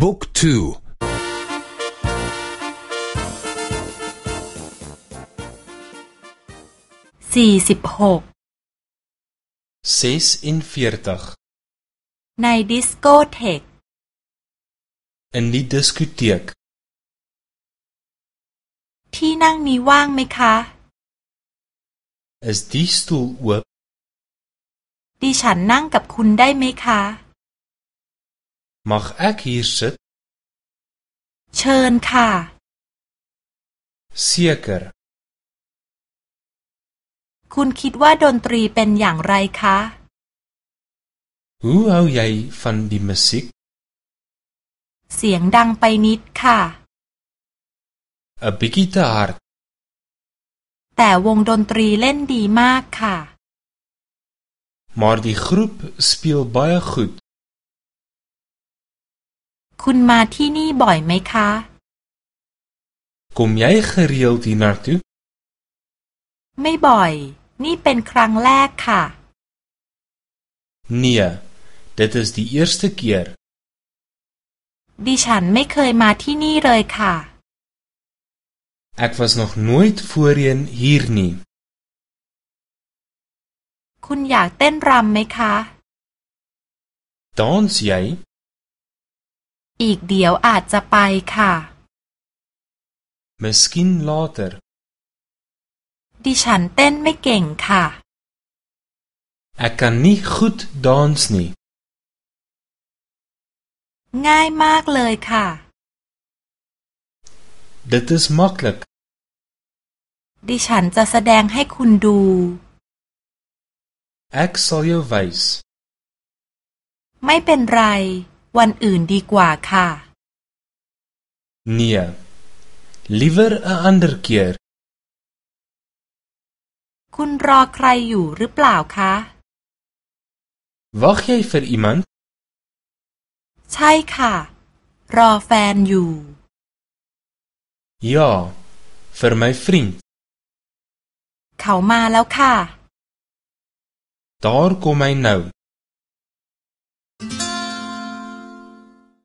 บุ๊กทูสี่สิบหกในดิสโกเทก in die diskoteek ที่นั่งนี้ว่างไหมคะ is die stoel oop ดิฉันนั่งกับคุณได้ไหมคะ mag ek hier sit เชิญค่ะ seker คุณคิดว่าดนตรีเป็นอย่างไรคะ hoe hou jy van die musiek เสียงดังไปนิดค่ะ 'n bietjie te hard แต่วงดนตรีเล่นดีมากค่ะ maar die groep speel baie goed คุณมาที่นี่บ่อยไหมคะ kom jy gereeld hier na toe ไม่บ่อย นี่เป็นครั้งแรกค่ะ nee dit is die eerste keer ดิฉันไม่เคยมาที่นี่เลยค่ะ ek was nog nooit voorheen hier nie คุณอยากเต้นรำไหมคะ dans jy อีกเดี๋ยวอาจจะไปค่ะ miskien later ดิฉันเต้นไม่เก่งค่ะ ek kan nie goed dans nie ง่ายมากเลยค่ะ dit is maklik ดิฉันจะแสดงให้คุณดู ek sal jou wys ไม่เป็นไร วันอื่นดีกว่าค่ะ nee liewer 'n ander keer คุณรอใครอยู่หรือเปล่าคะ wag jy vir iemand ใช่ค่ะ รอแฟนอยู่ ja vir my vriend เขามาแล้วค่ะ daar kom hy nou